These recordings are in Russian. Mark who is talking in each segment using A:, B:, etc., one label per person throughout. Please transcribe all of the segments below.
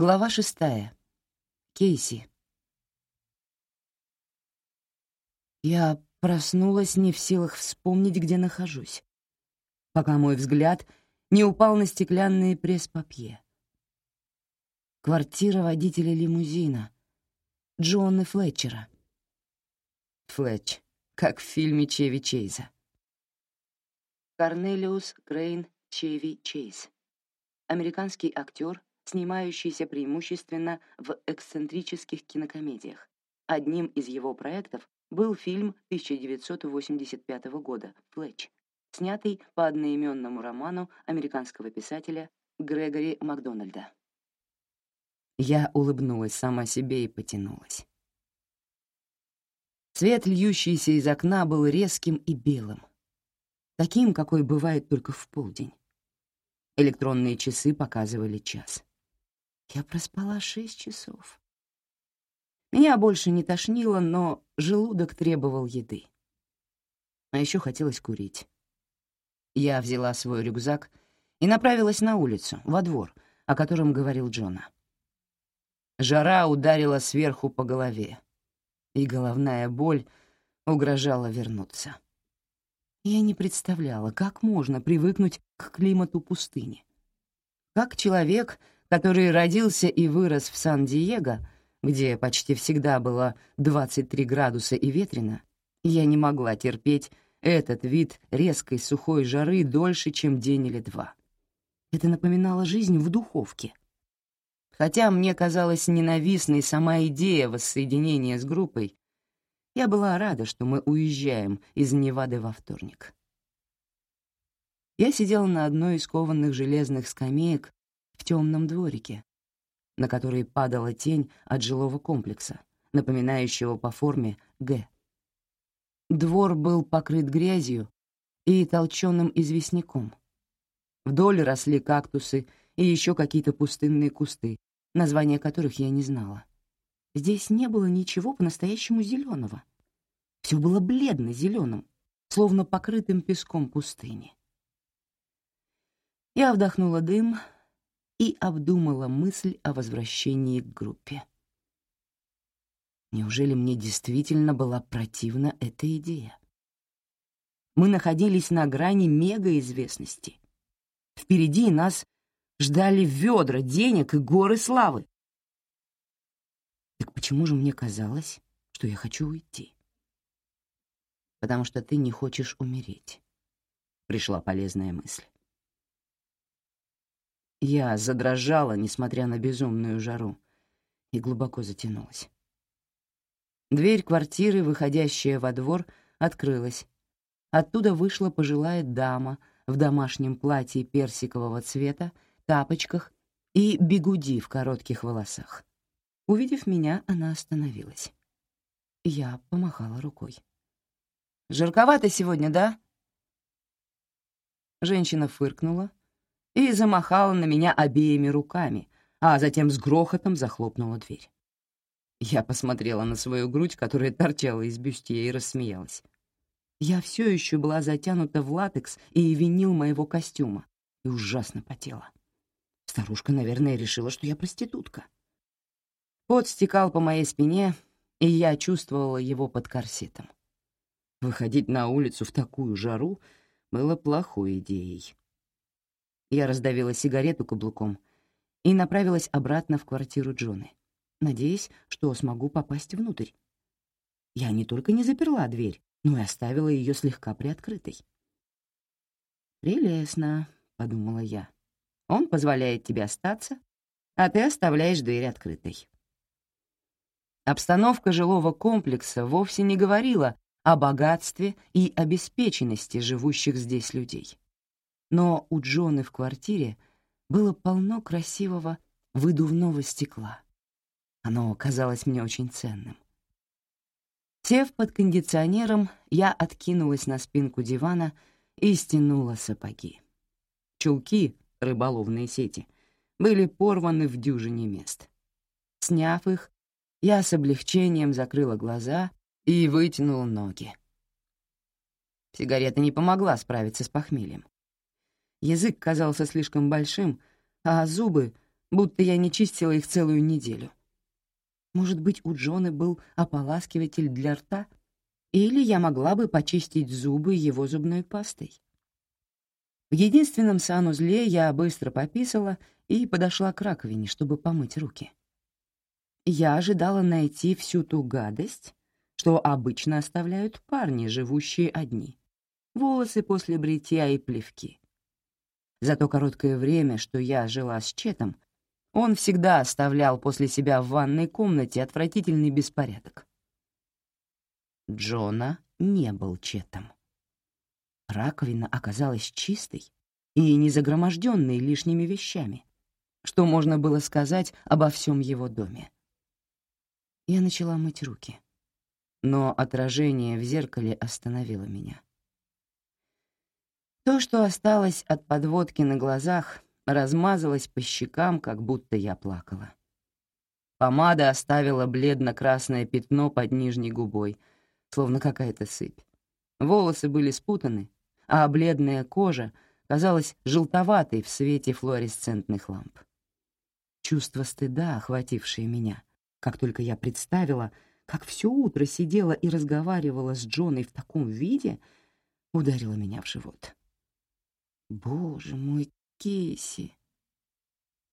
A: Глава шестая. Кейси. Я проснулась не в силах вспомнить, где нахожусь, пока мой взгляд не упал на стеклянные пресс-папье. Квартира водителя лимузина, Джона Флетчера. Флетч, как в фильме Чеви Чейза. Корнелиус Крейн Чеви Чейз. Американский актер, снимающийся преимущественно в эксцентрических кинокомедиях. Одним из его проектов был фильм 1985 года «Флетч», снятый по одноименному роману американского писателя Грегори Макдональда. Я улыбнулась сама себе и потянулась. Свет, льющийся из окна, был резким и белым, таким, какой бывает только в полдень. Электронные часы показывали час. Я проспала шесть часов. Меня больше не тошнило, но желудок требовал еды. А еще хотелось курить. Я взяла свой рюкзак и направилась на улицу, во двор, о котором говорил Джона. Жара ударила сверху по голове, и головная боль угрожала вернуться. Я не представляла, как можно привыкнуть к климату пустыни. Как человек, который родился и вырос в Сан-Диего, где почти всегда было 23 градуса и ветрено, я не могла терпеть этот вид резкой сухой жары дольше, чем день или два. Это напоминало жизнь в духовке. Хотя мне казалась ненавистной сама идея воссоединения с группой, я была рада, что мы уезжаем из Невады во вторник. Я сидела на одной из кованых железных скамеек в темном дворике, на который падала тень от жилого комплекса, напоминающего по форме «Г». Двор был покрыт грязью и толченым известняком. Вдоль росли кактусы и еще какие-то пустынные кусты, названия которых я не знала. Здесь не было ничего по-настоящему зеленого. Все было бледно-зеленым, словно покрытым песком пустыни. Я вдохнула дым и обдумала мысль о возвращении к группе. Неужели мне действительно была противна эта идея? Мы находились на грани мегаизвестности. Впереди нас ждали ведра денег и горы славы. Так почему же мне казалось, что я хочу уйти? Потому что ты не хочешь умереть. Пришла полезная мысль. Я задрожала, несмотря на безумную жару, и глубоко затянулась. Дверь квартиры, выходящая во двор, открылась. Оттуда вышла пожилая дама в домашнем платье персикового цвета, тапочках и бегуди в коротких волосах. Увидев меня, она остановилась. Я помахала рукой. «Жарковато сегодня, да?» Женщина фыркнула, и замахала на меня обеими руками, а затем с грохотом захлопнула дверь. Я посмотрела на свою грудь, которая торчала из бюстье, и рассмеялась. Я все еще была затянута в латекс и винил моего костюма и ужасно потела. Старушка, наверное, решила, что я проститутка. Пот стекал по моей спине, и я чувствовала его под корсетом. Выходить на улицу в такую жару было плохой идеей. Я раздавила сигарету каблуком и направилась обратно в квартиру Джоны, надеясь, что смогу попасть внутрь. Я не только не заперла дверь, но и оставила ее слегка приоткрытой. «Прелестно», — подумала я. «Он позволяет тебе остаться, а ты оставляешь дверь открытой». Обстановка жилого комплекса вовсе не говорила о богатстве и обеспеченности живущих здесь людей но у Джоны в квартире было полно красивого выдувного стекла. Оно казалось мне очень ценным. Сев под кондиционером, я откинулась на спинку дивана и стянула сапоги. Чулки, рыболовные сети, были порваны в дюжине мест. Сняв их, я с облегчением закрыла глаза и вытянула ноги. Сигарета не помогла справиться с похмельем. Язык казался слишком большим, а зубы будто я не чистила их целую неделю. Может быть, у Джона был ополаскиватель для рта, или я могла бы почистить зубы его зубной пастой. В единственном санузле я быстро пописала и подошла к раковине, чтобы помыть руки. Я ожидала найти всю ту гадость, что обычно оставляют парни, живущие одни. Волосы после бритья и плевки. За то короткое время, что я жила с Четом, он всегда оставлял после себя в ванной комнате отвратительный беспорядок. Джона не был Четом. Раковина оказалась чистой и не загроможденной лишними вещами, что можно было сказать обо всем его доме. Я начала мыть руки, но отражение в зеркале остановило меня. То, что осталось от подводки на глазах, размазалось по щекам, как будто я плакала. Помада оставила бледно-красное пятно под нижней губой, словно какая-то сыпь. Волосы были спутаны, а бледная кожа казалась желтоватой в свете флуоресцентных ламп. Чувство стыда, охватившее меня, как только я представила, как все утро сидела и разговаривала с Джоной в таком виде, ударило меня в живот. Боже мой, Кейси!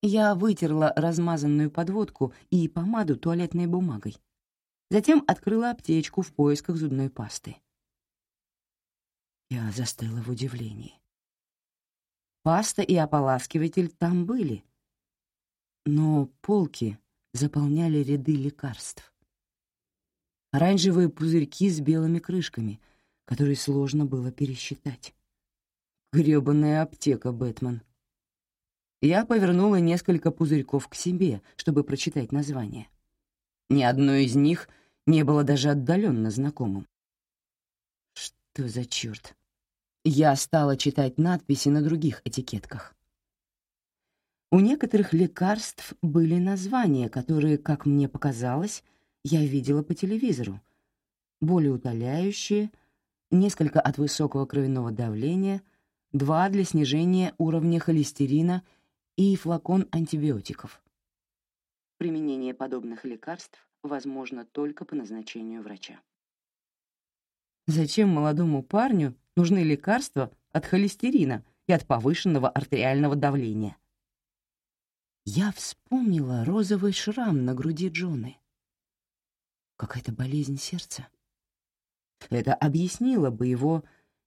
A: Я вытерла размазанную подводку и помаду туалетной бумагой. Затем открыла аптечку в поисках зубной пасты. Я застыла в удивлении. Паста и ополаскиватель там были, но полки заполняли ряды лекарств. Оранжевые пузырьки с белыми крышками, которые сложно было пересчитать. Грёбаная аптека, Бэтмен. Я повернула несколько пузырьков к себе, чтобы прочитать название. Ни одно из них не было даже отдаленно знакомым. Что за черт? Я стала читать надписи на других этикетках. У некоторых лекарств были названия, которые, как мне показалось, я видела по телевизору. Более утоляющие, несколько от высокого кровяного давления, два для снижения уровня холестерина и флакон антибиотиков. Применение подобных лекарств возможно только по назначению врача. Зачем молодому парню нужны лекарства от холестерина и от повышенного артериального давления? Я вспомнила розовый шрам на груди Джоны. Какая-то болезнь сердца. Это объяснило бы его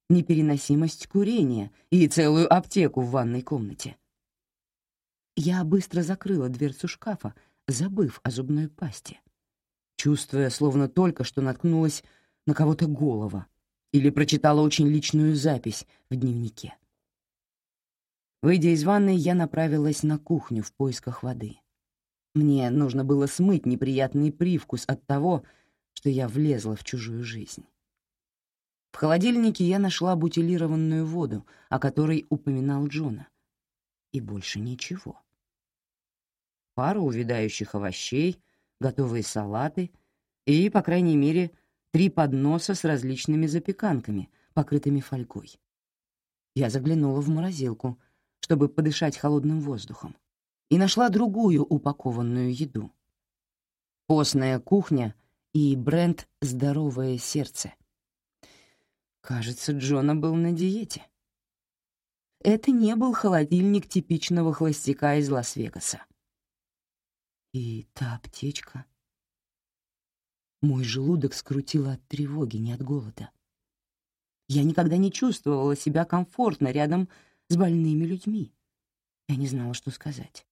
A: непереносимость курения и целую аптеку в ванной комнате. Я быстро закрыла дверцу шкафа, забыв о зубной пасте, чувствуя, словно только что наткнулась на кого-то голова или прочитала очень личную запись в дневнике. Выйдя из ванной, я направилась на кухню в поисках воды. Мне нужно было смыть неприятный привкус от того, что я влезла в чужую жизнь. В холодильнике я нашла бутилированную воду, о которой упоминал Джона. И больше ничего. Пару увядающих овощей, готовые салаты и, по крайней мере, три подноса с различными запеканками, покрытыми фольгой. Я заглянула в морозилку, чтобы подышать холодным воздухом, и нашла другую упакованную еду. Постная кухня и бренд «Здоровое сердце». Кажется, Джона был на диете. Это не был холодильник типичного холостяка из Лас-Вегаса. И та аптечка — мой желудок скрутило от тревоги, не от голода. Я никогда не чувствовала себя комфортно рядом с больными людьми. Я не знала, что сказать.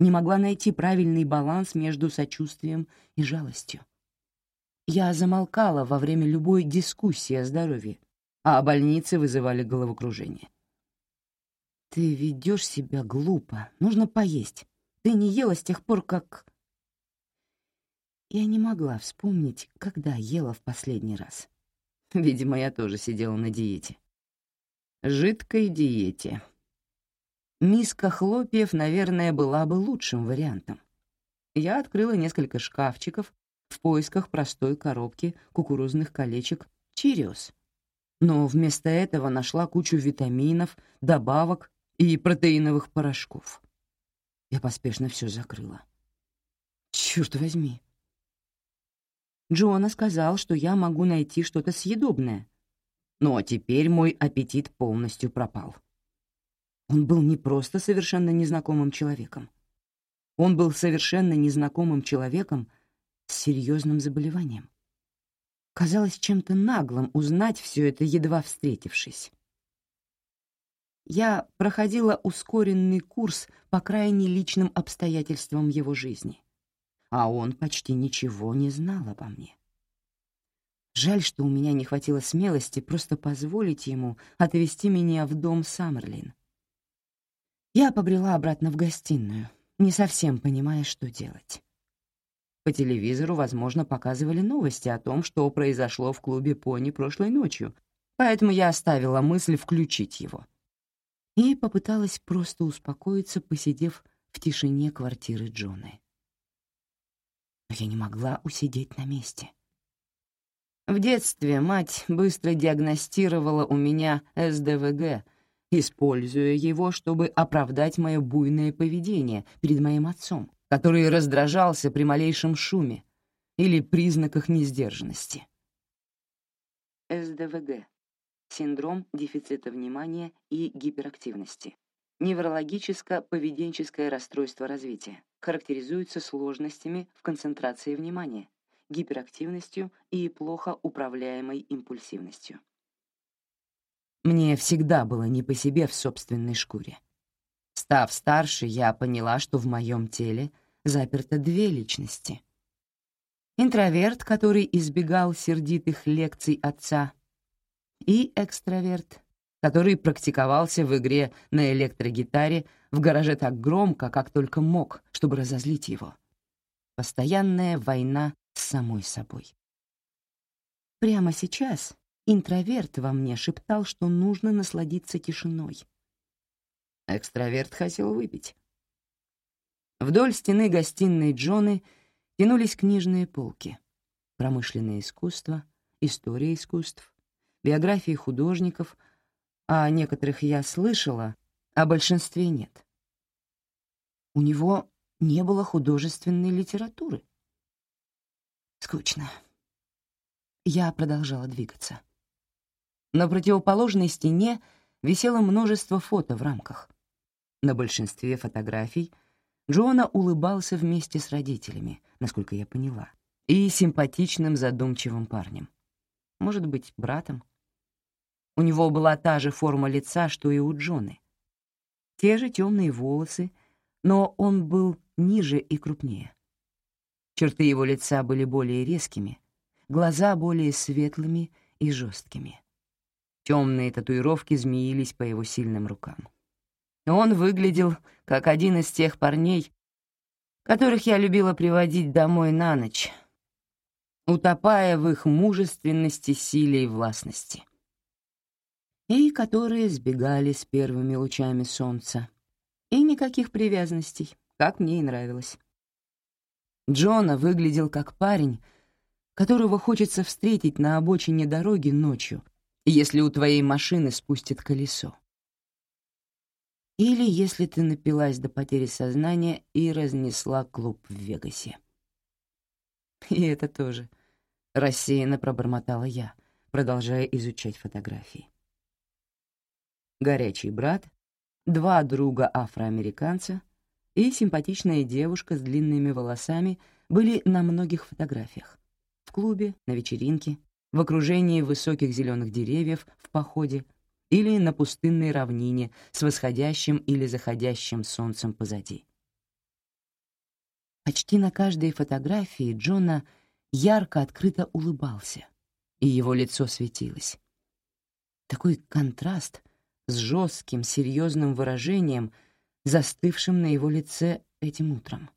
A: Не могла найти правильный баланс между сочувствием и жалостью. Я замолкала во время любой дискуссии о здоровье, а больницы вызывали головокружение. «Ты ведешь себя глупо, нужно поесть. Ты не ела с тех пор, как...» Я не могла вспомнить, когда ела в последний раз. Видимо, я тоже сидела на диете. Жидкой диете. Миска хлопьев, наверное, была бы лучшим вариантом. Я открыла несколько шкафчиков в поисках простой коробки кукурузных колечек «Чириус». Но вместо этого нашла кучу витаминов, добавок и протеиновых порошков. Я поспешно все закрыла. Черт возьми. Джона сказал, что я могу найти что-то съедобное. Но теперь мой аппетит полностью пропал. Он был не просто совершенно незнакомым человеком. Он был совершенно незнакомым человеком с серьезным заболеванием. Казалось чем-то наглым узнать все это, едва встретившись. Я проходила ускоренный курс по крайне личным обстоятельствам его жизни, а он почти ничего не знал обо мне. Жаль, что у меня не хватило смелости просто позволить ему отвезти меня в дом Саммерлин. Я побрела обратно в гостиную, не совсем понимая, что делать. По телевизору, возможно, показывали новости о том, что произошло в клубе «Пони» прошлой ночью, поэтому я оставила мысль включить его. И попыталась просто успокоиться, посидев в тишине квартиры Джоны. Но я не могла усидеть на месте. В детстве мать быстро диагностировала у меня СДВГ, используя его, чтобы оправдать мое буйное поведение перед моим отцом, который раздражался при малейшем шуме или признаках несдержанности. СДВГ — синдром дефицита внимания и гиперактивности. Неврологическо-поведенческое расстройство развития. Характеризуется сложностями в концентрации внимания, гиперактивностью и плохо управляемой импульсивностью. Мне всегда было не по себе в собственной шкуре. Став старше, я поняла, что в моем теле заперто две личности. Интроверт, который избегал сердитых лекций отца, и экстраверт, который практиковался в игре на электрогитаре в гараже так громко, как только мог, чтобы разозлить его. Постоянная война с самой собой. Прямо сейчас интроверт во мне шептал, что нужно насладиться тишиной. Экстраверт хотел выпить. Вдоль стены гостиной Джоны тянулись книжные полки. Промышленное искусство, история искусств, биографии художников, а о некоторых я слышала, а о большинстве нет. У него не было художественной литературы. Скучно. Я продолжала двигаться. На противоположной стене висело множество фото в рамках. На большинстве фотографий Джона улыбался вместе с родителями, насколько я поняла, и симпатичным задумчивым парнем. Может быть, братом. У него была та же форма лица, что и у Джоны. Те же темные волосы, но он был ниже и крупнее. Черты его лица были более резкими, глаза более светлыми и жесткими. Темные татуировки змеились по его сильным рукам. Он выглядел как один из тех парней, которых я любила приводить домой на ночь, утопая в их мужественности, силе и властности. И которые сбегали с первыми лучами солнца. И никаких привязанностей, как мне и нравилось. Джона выглядел как парень, которого хочется встретить на обочине дороги ночью, если у твоей машины спустит колесо. Или если ты напилась до потери сознания и разнесла клуб в Вегасе. И это тоже. Рассеянно пробормотала я, продолжая изучать фотографии. Горячий брат, два друга афроамериканца, и симпатичная девушка с длинными волосами были на многих фотографиях. В клубе, на вечеринке, в окружении высоких зеленых деревьев в походе или на пустынной равнине с восходящим или заходящим солнцем позади. Почти на каждой фотографии Джона ярко открыто улыбался, и его лицо светилось. Такой контраст с жестким, серьезным выражением — застывшим на его лице этим утром.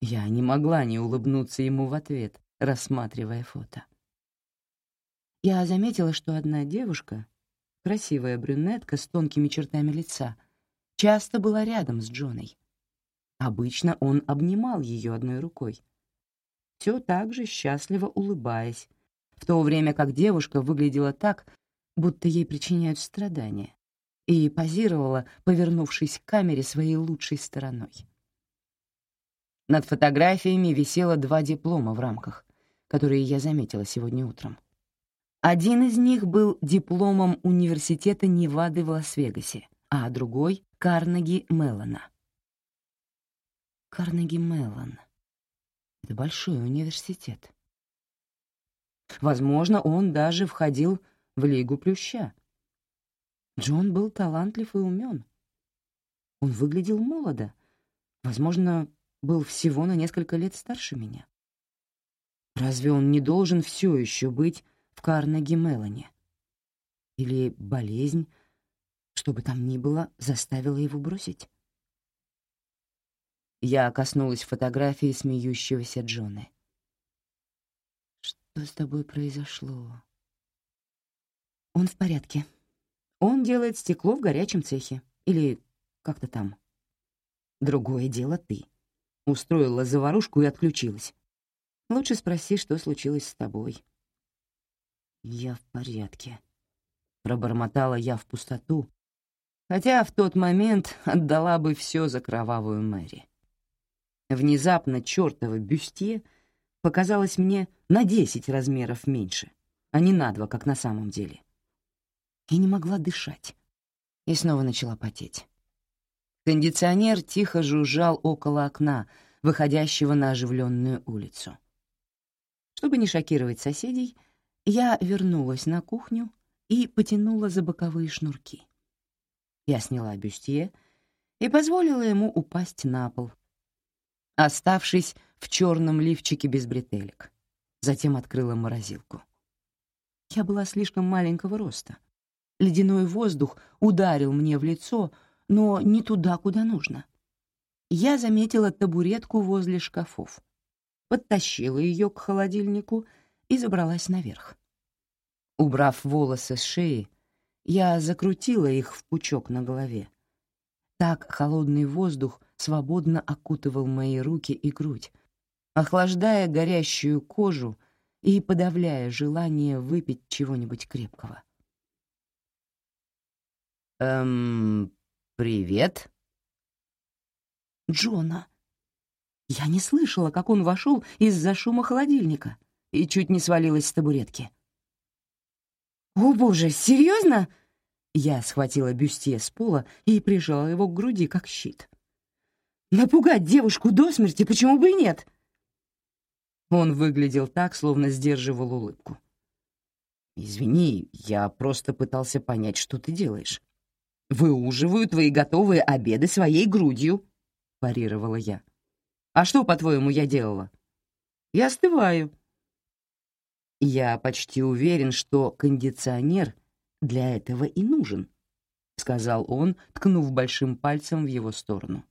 A: Я не могла не улыбнуться ему в ответ, рассматривая фото. Я заметила, что одна девушка, красивая брюнетка с тонкими чертами лица, часто была рядом с Джоной. Обычно он обнимал ее одной рукой, все так же счастливо улыбаясь, в то время как девушка выглядела так, будто ей причиняют страдания, и позировала, повернувшись к камере своей лучшей стороной. Над фотографиями висело два диплома в рамках, которые я заметила сегодня утром. Один из них был дипломом Университета Невады в Лас-Вегасе, а другой — Карнеги Меллона. Карнеги Меллон. Это большой университет. Возможно, он даже входил в Лигу Плюща. Джон был талантлив и умен. Он выглядел молодо. Возможно, был всего на несколько лет старше меня. Разве он не должен все еще быть в Карнеги Мелоне? Или болезнь, что бы там ни было, заставила его бросить? Я коснулась фотографии смеющегося Джона. «Что с тобой произошло?» «Он в порядке. Он делает стекло в горячем цехе. Или как-то там. Другое дело ты. Устроила заварушку и отключилась. Лучше спроси, что случилось с тобой». «Я в порядке», — пробормотала я в пустоту, хотя в тот момент отдала бы все за кровавую Мэри. Внезапно чертово бюстье показалось мне на десять размеров меньше, а не на два, как на самом деле. Я не могла дышать и снова начала потеть. Кондиционер тихо жужжал около окна, выходящего на оживленную улицу. Чтобы не шокировать соседей, я вернулась на кухню и потянула за боковые шнурки. Я сняла бюстье и позволила ему упасть на пол, оставшись в черном лифчике без бретелек. Затем открыла морозилку. Я была слишком маленького роста. Ледяной воздух ударил мне в лицо, но не туда, куда нужно. Я заметила табуретку возле шкафов, подтащила ее к холодильнику и забралась наверх. Убрав волосы с шеи, я закрутила их в пучок на голове. Так холодный воздух свободно окутывал мои руки и грудь, охлаждая горящую кожу и подавляя желание выпить чего-нибудь крепкого. «Эм, привет?» «Джона». Я не слышала, как он вошел из-за шума холодильника и чуть не свалилась с табуретки. «О, боже, серьезно?» Я схватила бюстье с пола и прижала его к груди, как щит. Напугать девушку до смерти, почему бы и нет? Он выглядел так, словно сдерживал улыбку. «Извини, я просто пытался понять, что ты делаешь. Выуживаю твои готовые обеды своей грудью», — парировала я. «А что, по-твоему, я делала?» «Я остываю». «Я почти уверен, что кондиционер для этого и нужен», — сказал он, ткнув большим пальцем в его сторону.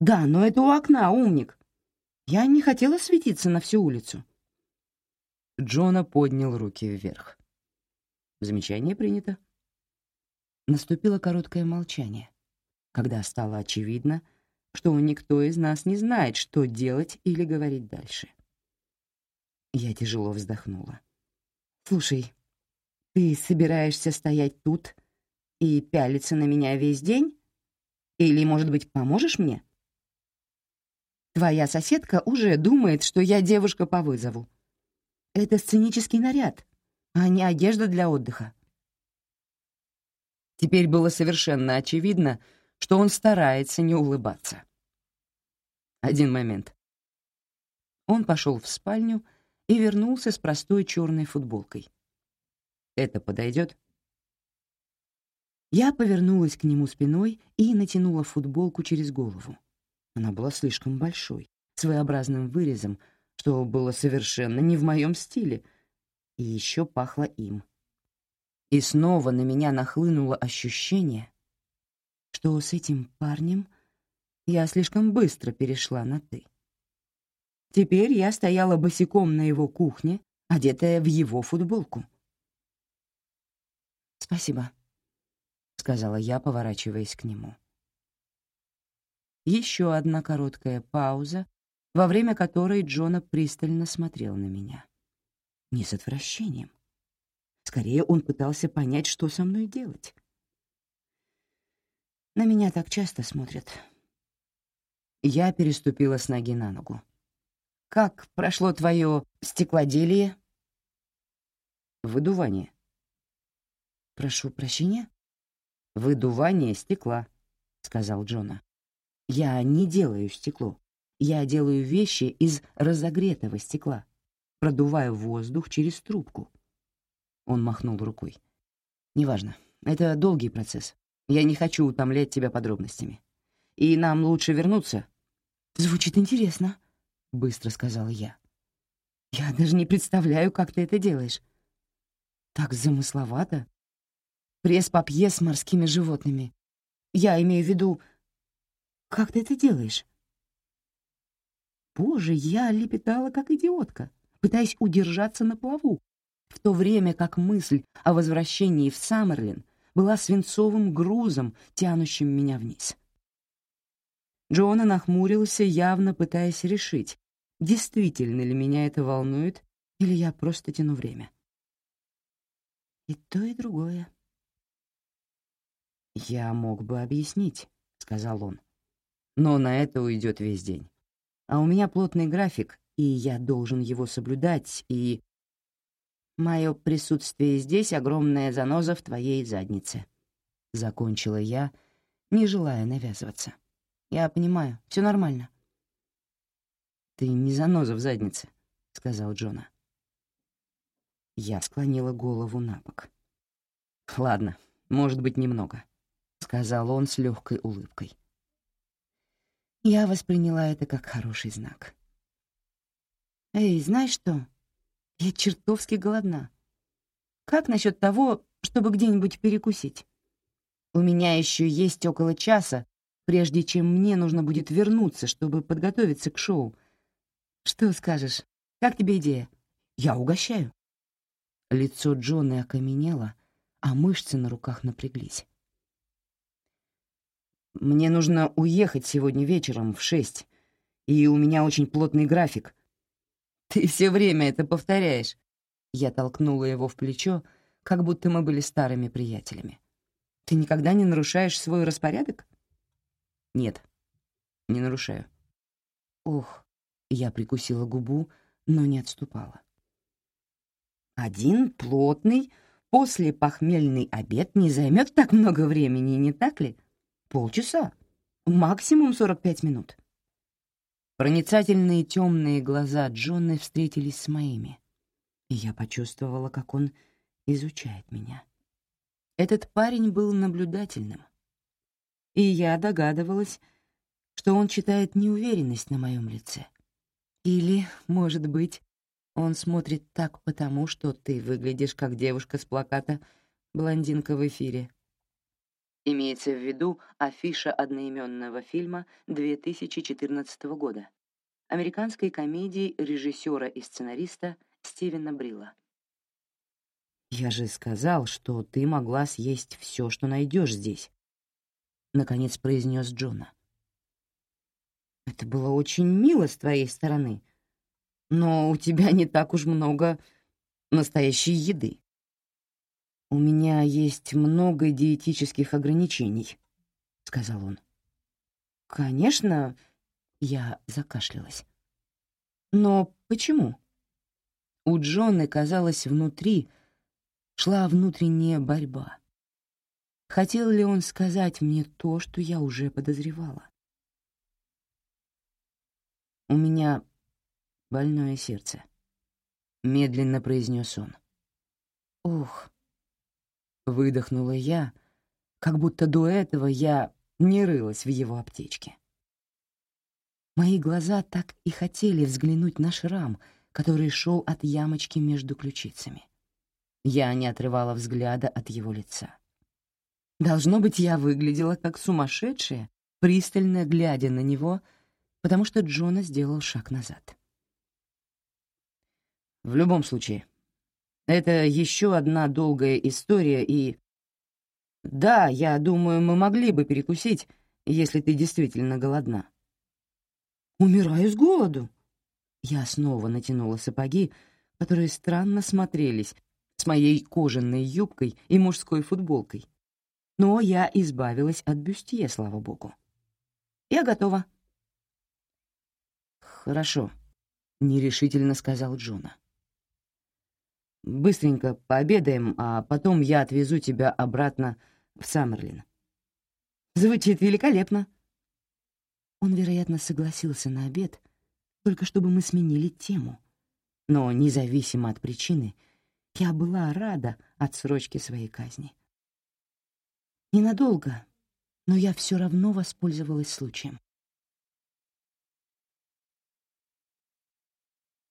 A: «Да, но это у окна, умник. Я не хотела светиться на всю улицу». Джона поднял руки вверх. Замечание принято. Наступило короткое молчание, когда стало очевидно, что никто из нас не знает, что делать или говорить дальше. Я тяжело вздохнула. «Слушай, ты собираешься стоять тут и пялиться на меня весь день? Или, может быть, поможешь мне?» Твоя соседка уже думает, что я девушка по вызову. Это сценический наряд, а не одежда для отдыха. Теперь было совершенно очевидно, что он старается не улыбаться. Один момент. Он пошел в спальню и вернулся с простой черной футболкой. «Это подойдет?» Я повернулась к нему спиной и натянула футболку через голову. Она была слишком большой, своеобразным вырезом, что было совершенно не в моем стиле, и еще пахло им. И снова на меня нахлынуло ощущение, что с этим парнем я слишком быстро перешла на «ты». Теперь я стояла босиком на его кухне, одетая в его футболку. «Спасибо», — сказала я, поворачиваясь к нему. Еще одна короткая пауза, во время которой Джона пристально смотрел на меня. Не с отвращением. Скорее, он пытался понять, что со мной делать. На меня так часто смотрят. Я переступила с ноги на ногу. «Как прошло твое стеклоделие?»
B: «Выдувание».
A: «Прошу прощения?»
B: «Выдувание стекла», — сказал Джона.
A: «Я не делаю стекло. Я делаю вещи из разогретого стекла. Продуваю воздух через трубку». Он махнул рукой. «Неважно. Это долгий процесс. Я не хочу утомлять тебя подробностями. И нам лучше вернуться». «Звучит интересно», — быстро сказала я. «Я даже не представляю, как ты это делаешь. Так замысловато. Пресс-папье с морскими животными. Я имею в виду, как ты это делаешь?» Боже, я лепетала как идиотка, пытаясь удержаться на плаву, в то время как мысль о возвращении в Саммерлин была свинцовым грузом, тянущим меня вниз. Джона нахмурился, явно пытаясь решить, действительно ли меня это волнует, или я просто тяну время. И то, и другое.
B: «Я мог бы объяснить», — сказал он. «Но на это уйдет весь день. А у меня плотный график, и я должен его соблюдать, и...»
A: «Мое присутствие здесь — огромная заноза в твоей заднице», — закончила я, не желая навязываться. «Я понимаю, все нормально».
B: «Ты не заноза в заднице», — сказал Джона. Я склонила голову на бок. «Ладно, может быть, немного», — сказал он с легкой улыбкой.
A: Я восприняла это как хороший знак. «Эй, знаешь что?» Я чертовски голодна. Как насчет того, чтобы где-нибудь перекусить? У меня еще есть около часа, прежде чем мне нужно будет вернуться, чтобы подготовиться к шоу. Что скажешь? Как тебе идея? Я угощаю. Лицо Джона окаменело, а мышцы на руках напряглись.
B: «Мне нужно уехать сегодня вечером в шесть, и у меня очень плотный график»,
A: «Ты все время это повторяешь». Я толкнула его в плечо, как будто мы были старыми приятелями. «Ты никогда не нарушаешь свой распорядок?»
B: «Нет, не нарушаю».
A: «Ох», — я прикусила губу, но не отступала. «Один плотный, после похмельный обед не займет так много времени, не так ли? Полчаса, максимум 45 минут». Проницательные темные глаза Джонны встретились с моими, и я почувствовала, как он изучает меня. Этот парень был наблюдательным, и я догадывалась, что он читает неуверенность на моем лице. Или, может быть, он смотрит так потому, что ты выглядишь как девушка с плаката «Блондинка в эфире». Имеется в виду афиша одноименного фильма 2014 года, американской комедии режиссера и сценариста Стивена Брилла.
B: «Я же сказал, что ты могла съесть все, что найдешь здесь», — наконец произнес Джона.
A: «Это было очень мило с твоей стороны, но у тебя не так уж много настоящей еды».
B: «У меня есть много диетических ограничений», — сказал он.
A: «Конечно», — я закашлялась. «Но почему?» У Джона, казалось, внутри шла внутренняя борьба. Хотел ли он сказать мне то, что я уже подозревала?
B: «У меня больное сердце», — медленно произнес он.
A: «Ох», Выдохнула я, как будто до этого я не рылась в его аптечке. Мои глаза так и хотели взглянуть на шрам, который шел от ямочки между ключицами. Я не отрывала взгляда от его лица. Должно быть, я выглядела как сумасшедшая, пристально глядя на него, потому что Джона сделал шаг назад.
B: «В любом случае, это еще одна долгая история, и... Да, я думаю, мы могли бы перекусить, если ты действительно голодна.
A: Умираю с голоду. Я снова натянула сапоги, которые странно смотрелись с моей кожаной юбкой и мужской футболкой. но я избавилась от бюстье, слава богу. Я готова.
B: «Хорошо», — нерешительно сказал Джона. «Быстренько пообедаем, а потом я отвезу тебя обратно в Саммерлин».
A: «Звучит великолепно». Он, вероятно, согласился на обед, только чтобы мы сменили тему. Но, независимо от причины, я была рада отсрочке своей казни. Ненадолго, но я все равно воспользовалась случаем.